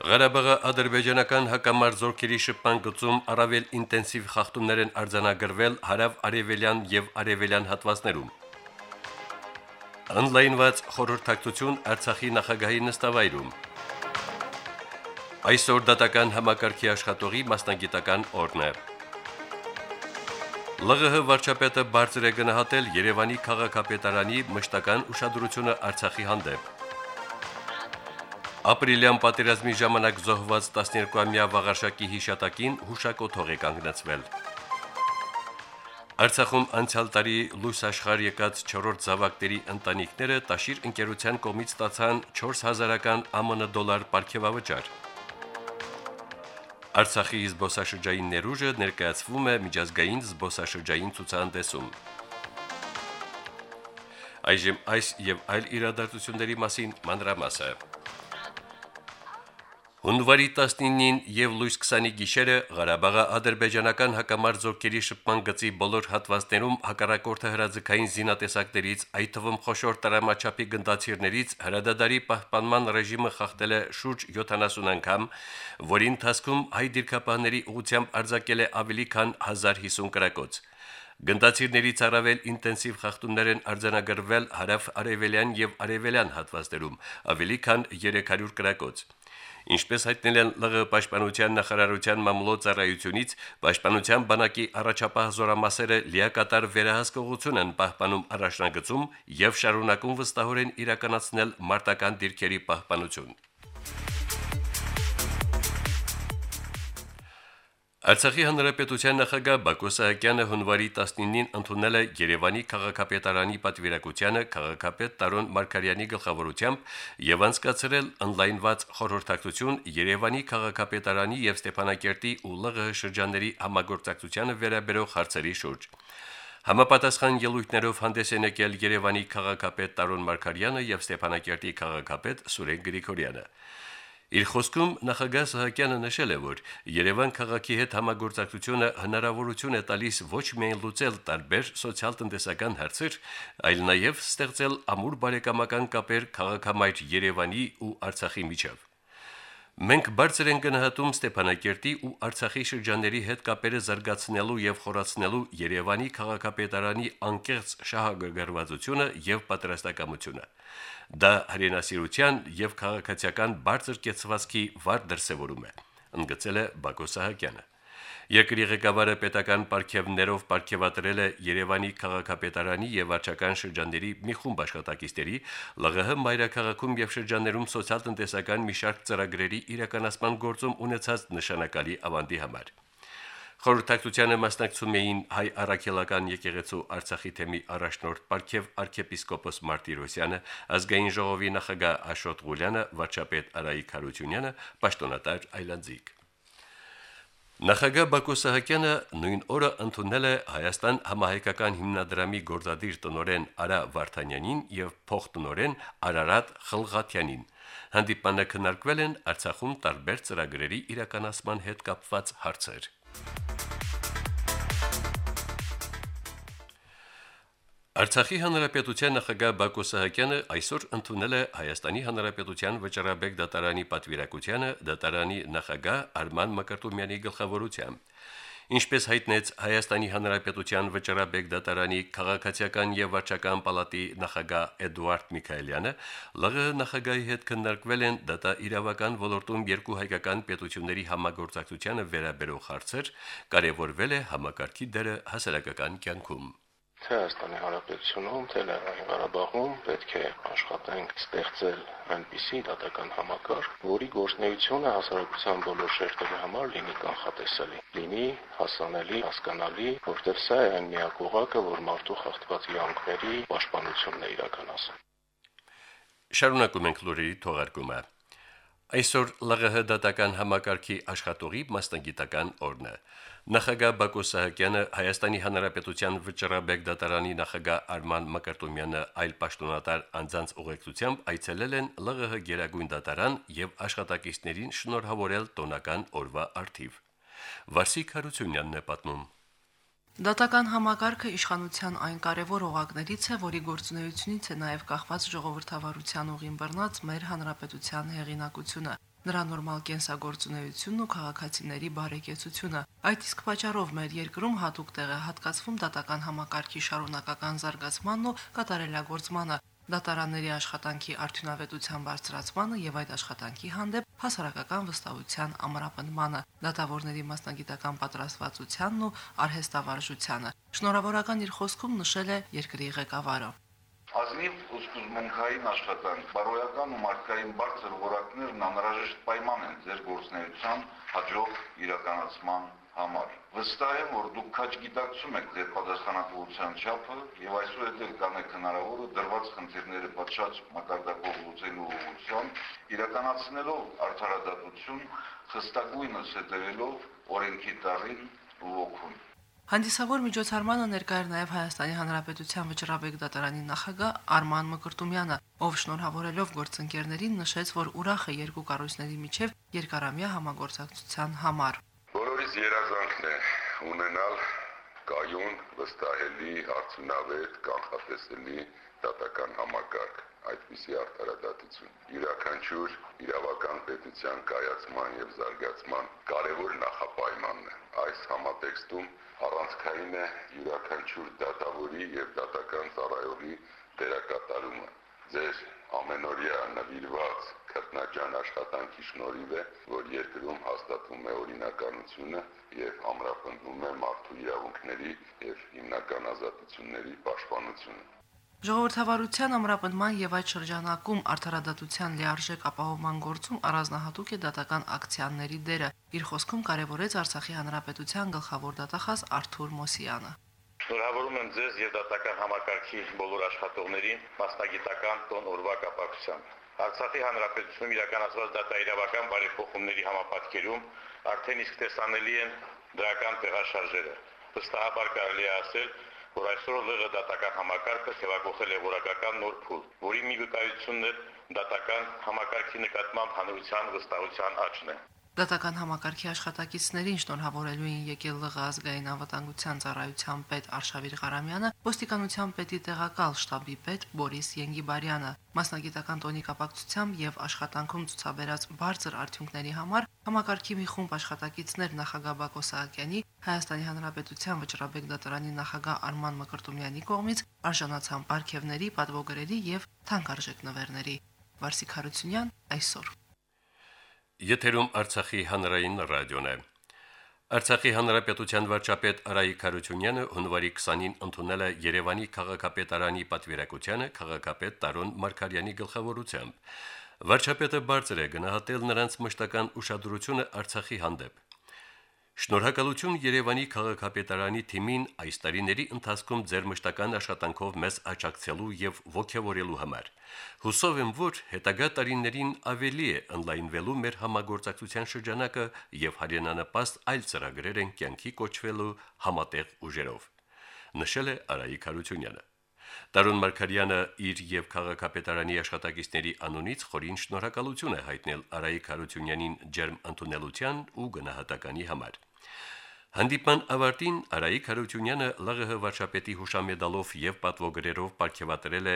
Ղարաբաղի ադրբեջանական հակամարտ զորքերի շփման գծում առավել ինտենսիվ խախտումներ են արձանագրվել հարավ-արևելյան եւ արևելյան հատվածներում։ Օնլայնված խորհրդակցություն Արցախի նախագահի նստավայրում։ Այսօր դատական համակարգի աշխատողի մասնագիտական օրն է։ ԼՂՀ վարչապետը բարձր է գնահատել Երևանի քաղաքապետարանի մշտական ուշադրությունը Արցախի հանդեպ։ Ապրիլյան պատերազմի ժամանակ զոհված 12-ամյա Վաղարշակի հիշատակին հուշակոթող է կանգնեցվել։ Արցախում անցյալ տարի լույս աշխարհ եկած 4-րդ զավակների ընտանիքները Տաշիր ընկերության կողմից ստացան 4000-ական ԱՄՆ դոլար ապարքեվավճար։ Արցախի զբոսաշրջային ներուժը ներկայացվում է միջազգային զբոսաշրջային ցուցահանդեսում։ Այժմ այս եւ այլ իրադարձությունների մասին մանրամասը։ Հունվարի 19-ին եւ լույս 20-ի գիշերը Ղարաբաղի ադրբեջանական հակամարտ զորքերի շփման գծի բոլոր հատվածներում հակառակորդը հրաձգային զինատեսակներից, այդ թվում խոշոր տրամաչափի գնդացիրներից հրադադարի պահպանման ռեժիմը խախտել է շուրջ 70 անգամ, որի ընթացքում հայ դիրքապահների ուղությամբ արձակել է ավելի քան 1050 կրակոց։ Գնդացիրներից առավել ինտենսիվ խախտումներ են արձանագրվել հարավ-արևելյան եւ արևելյան հատվածներում, ավելի քան 300 կրակոց։ Ինչպես հայտնել են ԼՂ պաշտպանության նախարարության մամուլոցարայությունից, պաշտպանության բանակի առաջապահ զորամասերը լիակատար վերահսկողություն են պահպանում առաջնագծում եւ շարունակում վստահորեն իրականացնել մարտական դիրքերի պահպանություն։ Արցախի հանրապետության նախագահ Բակո Սահակյանը հունվարի 19-ին ընդունել է Երևանի քաղաքապետարանի պատվիրակությանը քաղաքապետ Տարոն Մարկարյանի գլխավորությամբ եւ անցկացրել on-line-ված խորհրդակցություն Երևանի քաղաքապետարանի եւ Ստեփանակերտի ու ԼՂՀ շրջանների համագործակցությանը վերաբերող հարցերի շուրջ։ Համապատասխան ելույթներով հանդես են եկել Երևանի քաղաքապետ Տարոն Մարկարյանը եւ Ստեփանակերտի քաղաքապետ Սուրեն Գրիգորյանը։ Իր խոսքում նախագահ Սահակյանը նշել է, որ Երևան քաղաքի հետ համագործակցությունը հնարավորություն է տալիս ոչ միայն լուծել տարբեր սոցիալ-տնտեսական հարցեր, այլ նաև ստեղծել ամուր բարեկամական կապեր քաղաքամայր Երևանի ու Արցախի միջև։ Մենք բարձր ենք գնահատում Ստեփանակերտի ու Արցախի շրջանների հետ կապերը զարգացնելու եւ խորացնելու Երևանի քաղաքապետարանի անկեղծ շահագրգռվածությունը եւ պատրաստակամությունը։ Դա հրենասիրության եւ քաղաքացիական բարձր կեցվածքի վառ դրսեւորում է, ընդգծել է Բակո Սահակյանը։ Երկրի ղեկավարը պետական պարգևներով պարգևատրել է Երևանի քաղաքապետարանի եւ վարչական շրջանների մի խումբ աշխատակիցների ԼՂՀ մայրաքաղաքում եւ շրջաններում սոցիալ-տնտեսական մի շարք ծրագրերի իրականացման գործում ունեցած նշանակալի ավանդի համար։ Խորհրդակցությանը մասնակցում էին հայ առաքելական եկեղեցու Արցախի թեմի առաջնորդ Պարքև arczepiskopos Մարտիրոսյանը, ազգային ժողովի նախագահ Աշոտ Ղուլյանը, վարչապետ Արայիկ Հարությունյանը, պաշտոնատար Այլանդզիկ։ Նախագահ Բակո Սահակյանը նույն օրը ընդունել է Հայաստան համահայկական հիմնադրամի գործադիր տնորեն Արա Վարդանյանին եւ փոխտնորեն Արարատ Խլղաթյանին։ Հանդիպանը քննարկվել են Արցախում տարբեր ծրագրերի իրականացման հետ կապված հարցեր։ Արցախի հանրապետության նախագահ Բակո Սահակյանը այսօր ընդունել է Հայաստանի հանրապետության վճռաբեկ դատարանի պատվիրակությանը դատարանի նախագահ Արման Մկրտումյանի գլխավորությամբ։ Ինչպես հայտնեց Հայաստանի հանրապետության վճռաբեկ դատարանի քաղաքացիական եւ վարչական պալատի նախագահ Էդուարդ Միքայելյանը, ԼՂ նախագահի հետ քննարկվել են դատա իրավական ոլորտում երկու հայկական պետությունների համագործակցությանը վերաբերող հարցեր, կարևորվել է համակարգի դերը հասարակական կյանքում թե Հայաստանի Հանրապետությունում, թե Լեռնային Ղարաբաղում պետք է աշխատենք ստեղծել այնպիսի դատական համակարգ, որի գործնեությունը հասարակության բոլոր շերտերի համար լինի կանխատեսելի, լինի հասանելի, հասկանալի, որտեղ սա է այն միակ ուղղակը, որ մարդու խախտված իրավունքների պաշտպանությունն է իրականացնում։ Շարունակում ենք լուրերի թողարկումը։ Այսօր ԼՂՀ դատական համակարգի աշխատողի մասնագիտական օրն է։ Նախագահ Բակո Սահակյանը Հայաստանի Հանրապետության վճռաբեկ դատարանի նախագահ Արման Մկրտումյանը այլ պաշտոնատար անձանց ուղեկցությամբ այցելել են ԼՂՀ Գերագույն դատարան եւ աշխատակիցներին շնորհավորել տոնական օրվա արդիվ։ Վարսիկ Հարությունյանն է պատմում. Դատական համակարգը իշխանության այն կարևոր օղակներից է, որի գործունեությունից է նաև կախված ժողովրդավարության ուղին բռնած մեր հանրապետության հեղինակությունը նրա նորմալ կենսագործունեությունն ու քաղաքացիների բարեկեցությունը։ Այդ իսկ պատճառով մեր երկրում հատուկ տեղ է հատկացվում դատական համակարգի շարունակական զարգացմանն ու կատարելագործմանը, դատարանների աշխատանքի արդյունավետության բարձրացմանը եւ այդ աշխատանքի հանդեպ հասարակական վստահության ամրապնդմանը, դատավորների մասնագիտական պատրաստվածությանն ու արհեստավարժությանը։ Շնորհավորական իր խոսքում նշել է երկրի ղեկավարը։ Ազնիվ ու սկզբունքային աշխատանք, բարոյական ու մարդկային բարձր որակներն անհրաժեշտ պայման են ձեր գործնեության հաջող իրականացման համար։ Վստահ եմ, որ դուք քաջ գիտակցում եք ձեր պատասխանատվության չափը եւ այսուհետ էլ կանեք հնարավորը դրված խնդիրները պատշաճ մակարդակով լուծելու ուղղությամբ իրականացնելով արդարադատություն, խստագույնս հետևելով օրենքի տարին ու ոգուն։ Հանդիսավոր միջոցառմանը ներկա էր նաև Հայաստանի Հանրապետության վճռաբեկ դատարանի նախագահ Արման Մկրտումյանը, ով շնորհավորելով գործընկերներին նշեց, որ ուրախ է երկու կառույցների միջև երկարամյա համագործակցության համար։ Բոլորիս երազանքն է ունենալ կայուն, վստահելի, արդյունավետ, կանխատեսելի դատական համակարգ այդպիսի արդարադատություն։ Յուրաքանչյուր իրավական պետության կայացման եւ զարգացման կարևոր նախապայմանն է։ Այս համատեքստում առանցքային է յուրաքանչյուր դատավորի եւ դատական ծառայողի դերակատարումը։ Ձեր ամենօրյա նվիրված քրտնաջան աշխատանքի շնորհիվ է, որ երկրում հաստատվում է օրինականությունը եւ ամրապնդվում է մարդու իրավունքների եւ հիմնական ազատությունների պաշտպանությունը։ Ժողովրդավարության ամրապնդման եւ այդ շրջանակում արդարադատության լիարժեք ապահովման գործում առանձնահատուկ է դատական ակցիաների դերը։ Իր խոսքում կարևորեց Արցախի հանրապետության գլխավոր դատախազ Արթուր Մոսյանը։ Շնորհավորում եմ ձեզ եւ դատական համակարգի բոլոր աշխատողներին մասնագիտական տոն օրվա կապակցությամբ։ Արցախի հանրապետությունում իրականացված դատաիրավական բարեփոխումների համապատկերում արդեն իսկ տեսանելի են դրական տեղաշարժերը։ Վստահաբար կարելի է ասել, որ այսօր ԼՂ դատական համակարգը սեվակողել է որակական նոր փուլ, որի մի վկայությունն է դատական համակարգի նկատմամբ հանրության վստահության աճն է։ Դատական համակարգի աշխատակիցներին շնորհավորելու են եկել ԼՂ ազգային անվտանգության ծառայության պետ Արշավիր Ղարամյանը, ոստիկանության պետի տեղակալ շտաբի պետ Բորիս Յենգիբարյանը։ Մասնագիտական տոնի կապակցությամբ եւ աշխատանքում ցուցաբերած բարձր արդյունքների համար համակարգի մի խումբ աշխատակիցներ նախագահ Բակո Սահակյանի, Հայաստանի Հանրապետության վճռաբեկ դատարանի նախագահ Արման Մկրտումյանի կողմից արժանացան ապարքևների, պատվոգրերի եւ թանկարժեք նվերների։ Վարսիկ Հարությունյան այսօր Եթերում Արցախի հանրային ռադիոն է։ Արցախի հանրապետության վարչապետ Արայիկ Խարությունյանը հունվարի 20-ին ընդունել է Երևանի քաղաքապետարանի պատվիրակությանը քաղաքապետ Տարոն Մարկարյանի գլխավորությամբ։ Վարչապետը բարձր է գնահատել նրանց մշտական ուշադրությունը Արցախի հանդեպ։ Շնորհակալություն Երևանի քաղաքապետարանի թիմին այս տարիների ընթացքում ձեր մշտական աշխատանքով մեզ աջակցելու եւ ողջավորելու համար։ Հուսով եմ, որ հետագա տարիներին ավելի է ընդլայնվելու մեր համագործակցության շրջանակը եւ հարյանանպաստ այլ ծրագրեր են կյանքի կոչվելու համատեղ ուժերով։ Նշել է Արայիկ Հարությունյանը։ Տարուն Մարկարյանը իր եւ քաղաքապետարանի աշխատակիցների անունից խորին շնորհակալություն է հայտնել Արայիկ Հարությունյանին ջերմ ընդունելության ու գնահատականի համար։ Հանդիպան ավարտին Արայիկ Հարությունյանը ԼՂՀ վարչապետի հուշամեդալով եւ պատվոգրերով ապարգևատրել է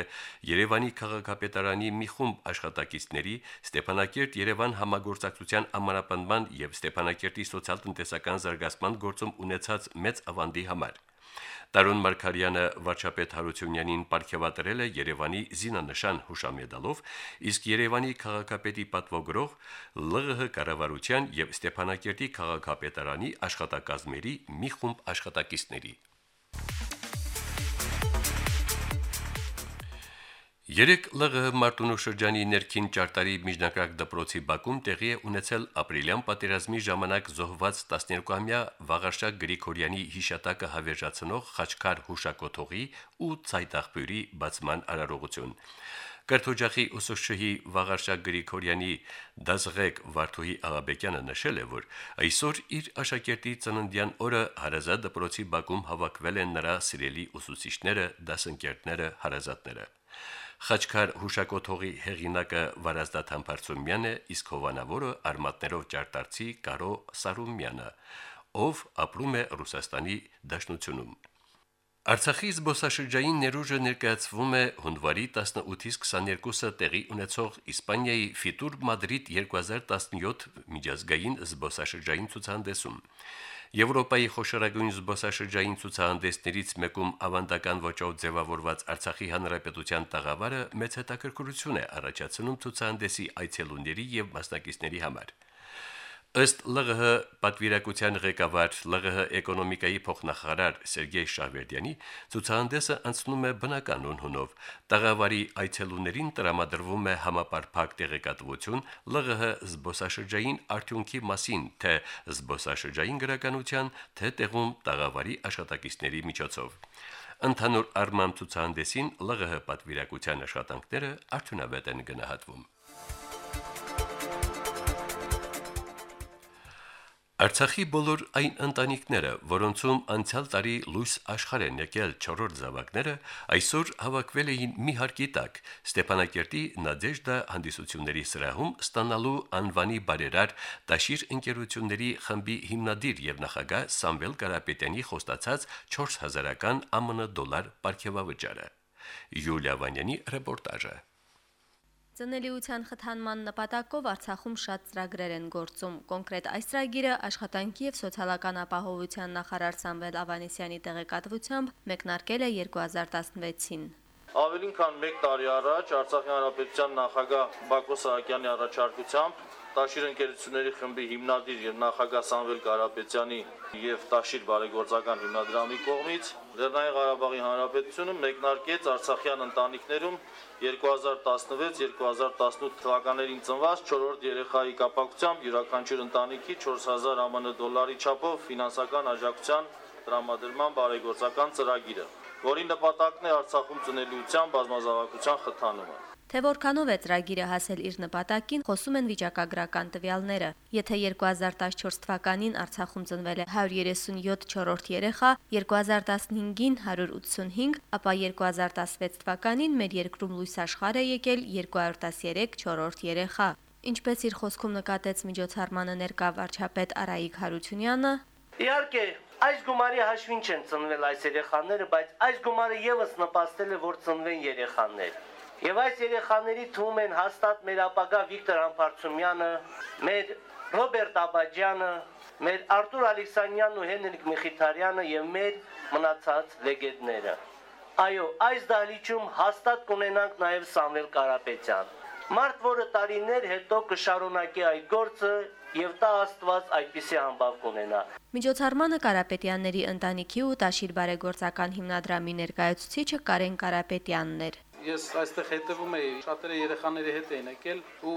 Երևանի քաղաքապետարանի մի խումբ աշխատակիցների Ստեփանակերտ Երևան համագործակցության ամրապնդման եւ Ստեփանակերտի սոցիալ-տնտեսական զարգացման գործում ունեցած մեծ ավանդի համար։ Տարոն Մարկարյանը վարչապետ Հարությունյանին ապարգևատրել է Երևանի զինանշան հուշամեդալով, իսկ Երևանի քաղաքապետի պատվոգրող ԼՂՀ կառավարության եւ Ստեփանակերտի քաղաքապետարանի աշխատակազմերի մի խումբ աշխատակիցների Երեք ԼՂՀ Մարտունու շրջանի ներքին ճարտարի միջնակարգ դպրոցի Բաքում տեղի է ունեցել ապրիլյան պատերազմի ժամանակ զոհված 12-ամյա Վաղարշակ Գրիգորյանի հիշատակը հավերժացնող Խաչքար հուշակոթողի ու ցայտախբյուրի բացման արարողություն։ Կրթօջախի ուսուցչուհի Վաղարշակ Գրիգորյանի դասղեկ Վարդուհի Աղաբեկյանը նշել է, որ այսօր իր աշակերտի ծննդյան օրը հարազատ դպրոցի Բաքում հավաքվել են նրա սիրելի ուսուցիչները, դասընկերները, հարազատները։ Խաչքար հուշակոթողի հեղինակը Վարազդատ Համբարձումյանն է, իսկ հովանավորը արմատներով ջարտարցի Կարո Սարումյանը, ով ապրում է Ռուսաստանի Դաշնությունում։ Արցախի զբոսաշրջային ներուժը ներկայացվում է հունվարի 18-ից 22-ը տեղի ունեցող Իսպանիայի Fitur Madrid 2017 միջազգային զբոսաշրջային ցուցահանդեսում։ Եվրոպայի խոշորագույն զբոսաշրջային ցուցահանդեսներից մեկում ավանդական ոճով ձևավորված Արցախի հանրապետության տաղավարը մեծ հետաքրքրություն է առաջացնում ցուցահանդեսի այցելուների եւ մասնակիցների համար։ Ըստ ԼՂՀ պատվիրակության ղեկավար ԼՂՀ էկոնոմիկայի փոխնախարար Սերգեյ Շավերդյանի ցուցահանդեսը անցնում է բնականon հունով։ Տաղավարի այցելուներին տրամադրվում է համապարփակ տեղեկատվություն ԼՂՀ զբոսաշրջային արդյունքի մասին, թե զբոսաշրջային գրականության, թե տեղում տաղավարի աշխատակիցների միջոցով։ Ընդհանուր առմամբ ցուցահանդեսին ԼՂՀ պատվիրակության աշխատանքները արդյունավետ են գնահատվում։ Արցախի բոլոր այն ընտանիքները, որոնցում անցյալ տարի լույս աշխարհ են եկել 4-րդ զավակները, այսօր հավաքվել էին մի հարկի տակ. Ստեփանակերտի Նադեժդա հանդիսությունների սրահում ստանալու անվանի բարերար Տաշիր ընկերությունների խմբի հիմնադիր եւ նախագահ Սամվել Կարապետյանի խոստացած 4000-ական ԱՄՆ դոլար ապարքեվավճարը։ Յուլիա Վանյանի ռեպորտաժը։ Ծնելիության խթանման նպատակով Արցախում շատ ծրագրեր են գործում։ Կոնկրետ այս ծրագիրը աշխատանքի եւ սոցիալական ապահովության նախարար Սամվել Ավանեսյանի տեղեկատվությամբ մեկնարկել է 2016-ին։ Ավելին քան 1 տարի առաջ Արցախի հանրապետության նախագահ Բակո Սահակյանի առաջարկությամբ Տաշիր ընկերությունների խմբի հիմնադիր եւ նախագահ Սամվել Կարապետյանի եւ Տաշիր բարեգործական հիմնադրամի կողմից Լեռնային Ղարաբաղի Հանրապետությունը մեկնարկեց Արցախյան ընտանիքներում 2016-2018 թվականներին ծնված 4-րդ երեխայի կապակցությամբ յուրաքանչյուր ընտանիքի 4000 ԱՄՆ դոլարի չափով ֆինանսական աջակցության տրամադրման բարեգործական ծրագիրը, որի նպատակն է Արցախում ծնելիության բազմազավակության խթանումը։ Թե որքանով է ծրագիրը հասել իր նպատակին, խոսում են վիճակագրական տվյալները։ Եթե 2014 թվականին Արցախում ծնվել է 137 չորրորդ երեխա, 2015-ին 185, ապա 2016 թվականին մեր երկրում լույս աշխարհ է եկել 213 չորրորդ երեխա։ Ինչպես իր խոսքում նկատեց միջոցառմանը ներկա վարչապետ Արայիկ Հարությունյանը, Իհարկե, այս գումարի հաշվին չեն ծնվել այս երեխաները, բայց այս գումարը եւս նպաստել է, որ ծնվեն երեխաներ։ Եվ այս երեխաների թվում են հաստատ մեր ապագա Վիկտոր Համբարձումյանը, մեր Ռոբերտ Աբաջյանը, մեր Արտուր Ալեքսանյանն ու Հենրիկ Միխիթարյանը եւ մեր մնացած լեգենդները։ Այո, այս դահլիճում հաստատ կունենանք նաեւ Սամվել Կարապետյան։ Մարդ, որը տարիներ հետո կշարունակի այդ գործը եւ տա Աստված այդպիսի համբավ կունենա։ Միջոցառմանը Կարապետյանների ընտանիքի ու Տաշիր բարեգործական հիմնադրամի ներկայացուցիչը Կարեն Կարապետյանն էր ես այստեղ հետևում էի, շատերը երեխաների հետ էին եկել ու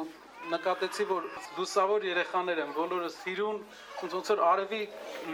նկատեցի, որ լուսավոր երեխաներ են, բոլորը սիրուն, ոնց որ արևի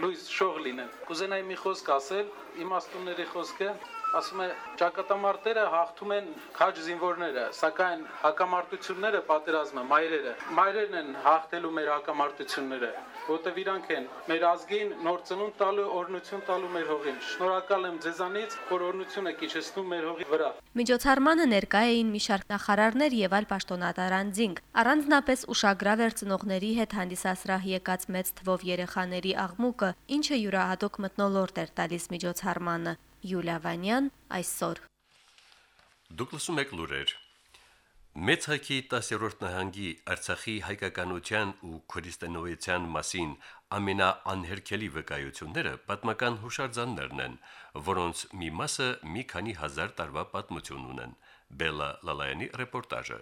լույս շող լինեն։ Կուզենայի մի խոսք ասել, իմաստունների խոսքը, ասում է ճակատամարտերը հաղթում են քաջ զինվորները, սակայն հակամարտությունները պատերազմը մայրերը, մայրերն են հաղթելու մեր հակամարտությունները, որտեղ իրանք են մեր ազգին նոր ծնունդ տալու, օրնություն տալու մեր հողին։ Շնորհակալ եմ ձեզանից, որ օրնությունը կիչեցնում մեր հողի վրա։ Միջոցառմանը ներկա էին մի շարք նախարարներ եւ այլ պաշտոնատար անձինք։ Առանձնապես ուշագրավ էր ծնողների հետ հանդիսասրահ եկած մեծ թվով երեխաների աղմուկը, ինչը յուրահատուկ մտնոլորտ էր տալիս միջոցառմանը։ Յուլիա Վանյան այսօր։ Դուք լսում եք լուրեր։ Մեծ հայքի 10-րդ նահանգի Արցախի հայկականության ու քրիստոնեության մասին ամենաանհերքելի վկայությունները պատմական հուշարձաններն են, որոնց մի մասը մի քանի հազար տարվա պատմություն ունեն։ Բելա Լալայանի ռեպորտաժը։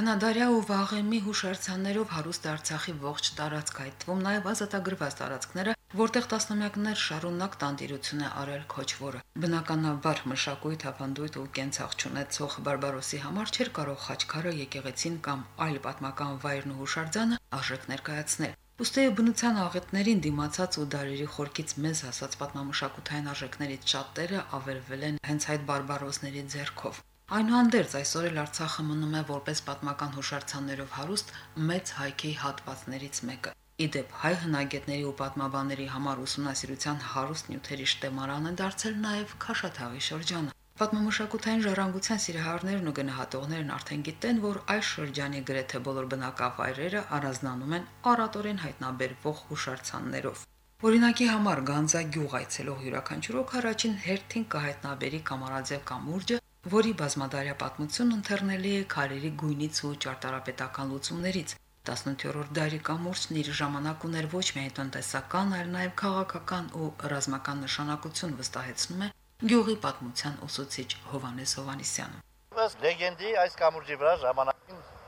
Անադարյա ու Վաղեմի հուշարձաններով հարուստ Արցախի ողջ տարածք այդ թվում նաև ազատագրված տարածքները, որտեղ տասնամյակներ շարունակ տանդիրություն է արել քոչվորը։ Բնականաբար մշակույթ, ավանդույթ ու կենցաղ չունեցող բարբարոսի համար չէր կարող խաչքարը եկեղեցին կամ այլ պատմական վայրն ու հուշարձանը արժեք ներկայացնել։ Ոստե բնության աղետներին դիմացած ու դարերի խորքից մեզ հասած պատմամշակութային արժեքներից շատերը ավերվել են հենց այդ բարբարոսների ձեռքով։ Այնուհանդերձ այսօր էլ Արցախը մնում է որպես պատմական հուշարձաններով հարուստ մեծ հայքեի հատվածներից մեկը։ Իդեպ հայ հնագետների ու պատմաբանների համար ուսումնասիրության հարուստ նյութերի շտեմարան է դարձել նաև Քաշաթաղի շրջանը։ Պատմամշակութային ժառանգության սիրահարներն ու գնահատողներն արդեն գիտեն, որ այս շրջանի գրեթե բոլոր բնակավայրերը առանձնանում են առատորեն հայտնաբերվող հուշարձաններով։ Օրինակի համար Գանձա գյուղ այցելող յուրաքանչյուրոք առաջին հերթին կհայտնաբերի Կամարաձև կամուրջը, որի բազմադարյա պատմությունն ընթեռնելի է քարերի գույնից ու ճարտարապետական լուծումներից։ 18-րդ դարի կամուրջն իր ժամանակ ուներ ոչ միայն տնտեսական, այլ նաև քաղաքական ու ռազմական նշանակություն վստահեցնում է գյուղի պատմության ուսուցիչ Հովանես Հովանիսյանը։ Ըստ լեգենդի այս կամուրջի վրա ժամանակին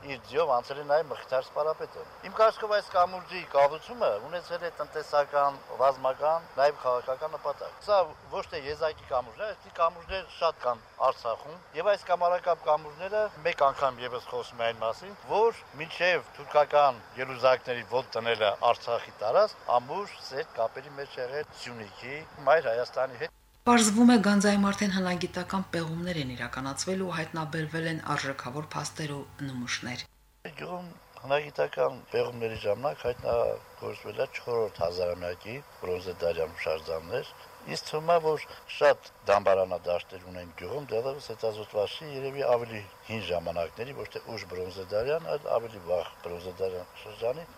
իր ձիով անցել է նաև Մխիթար Սպարապետը։ Իմ կարծիքով այս կամուրջի կառուցումը ունեցել է տնտեսական, ռազմական, նաև քաղաքական նպատակ։ Սա ոչ թե եզակի կամուրջ է, այստեղ կամուրջներ շատ կան Արցախում, եւ այս կամարակապ կամուրջները մեկ անգամ եւս խոսում են այն մասին, որ մինչև թուրքական ելուզակների ոտ տնելը Արցախի տարած ամուր սեր կապերի մեջ եղել Սյունիքի, Մայր Հայաստանի հետ Պարզվում է Գանձայի մարդեն հնագիտական պեղումներ են իրականացվել ու հայտնաբերվել են արժեքավոր փաստեր ու նմուշներ։ Գյուղում հնագիտական պեղումների ժամանակ հայտնագործվել է 4-րդ հազարամյակի բրոնզե դարյան շարժաններ։ Իսկ թվում է, որ շատ դամբարանադաշտեր ունեն գյուղում, դեռևս հետազոտված չի երևի ավելի հին ժամանակների, ոչ թե ուշ բրոնզե դարյան, այլ ավելի վաղ բրոնզե դարյան շրջանի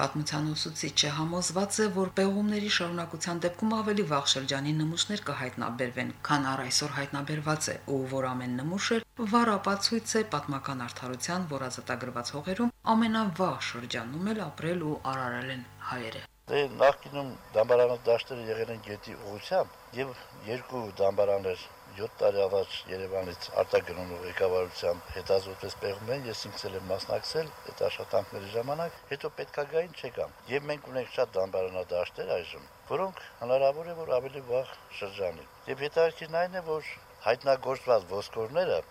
Պատմության ուսուցիչը համոզված է, որ պեղումների շարունակության դեպքում ավելի վաղ շրջանի նմուշներ կհայտնաբերվեն, քան առ այսօր հայտնաբերված է, ու որ ամեն նմուշը վառ ապացույց է պատմական արդարության, որ ազատագրված հողերում ամենավաղ շրջանում էլ ապրել ու արարել են հայերը։ Դե նախկինում դամբարանոց դաշտերը եղել են գետի ուղությամբ եւ երկու դամբարաններ 7 տարի առաջ Երևանից արտագնունու ղեկավարությամբ հետազոտվեց պեղումեն, ես ինքս եմ մասնակցել այդ աշխատանքների ժամանակ, հետո պետքագային չեկամ։ Եվ մենք ունենք շատ դամբարանադաշտեր այժմ, որոնք հնարավոր է որ ավելի վաղ շրջանի։ Եվ հետաքրքիրն այն է, որ հայտնագործված ոսկորները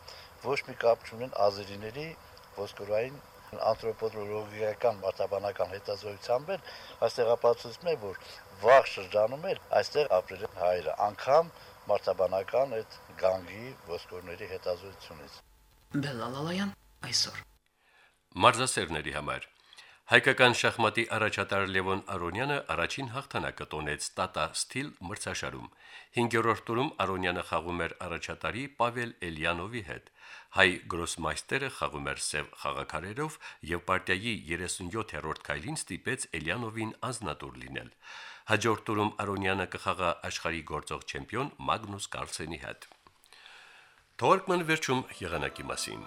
ոչ մի կապ չունեն ազերիների ոսկորային անթրոպոլոգիական մարտաբանական հետազոտությամբ են այստեղ ապացուցում է որ վաղ շրջանում էլ այստեղ ապրել են հայերը անգամ մարտաբանական այդ գանգի ոսկորների հետազոտությունից։ Բելալալայան այսօր Մարզասերների համար Հայկական շախմատի առաջատար Լևոն Արոնյանը առաջին հաղթանակը տոնեց Տատա Սթիլ մրցաշարում։ 5-րդ տուրում Արոնյանը խաղում էր առաջատարի Պավել Էլյանովի հետ։ Հայ գրոսմայստերը խաղում էր սև խաղակարերով եւ պարտիայի 37-րդ քայլին ստիպեց Էլյանովին ազնատուր լինել։ Հաջորդ տուրում Արոնյանը կխաղա աշխարհի գործող չեմպիոն Մագնուս Կարլսենի հետ։ Թորկման վերջում եղանակի մասին։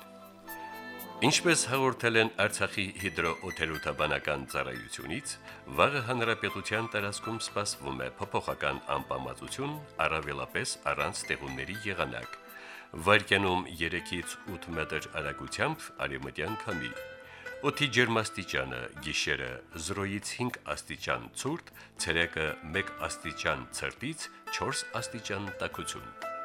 Ինչպես հաղորդել են Արցախի հիդրոօթերոթաբանական ծառայությունից, վաղը հանրապետության տարածքում սպասվում է փոփոխական անպամատություն, առավելապես առանց տեղունների եղանակ։ Վարկյանում 3-ից 8 մետր արագությամբ արևմտյան քամի։ Օդի ջերմաստիճանը՝ գիշերը 0-ից 5 աստիճան ցուրտ, ցերեկը 1 աստիճան ցրտից 4 աստիճան տաքություն։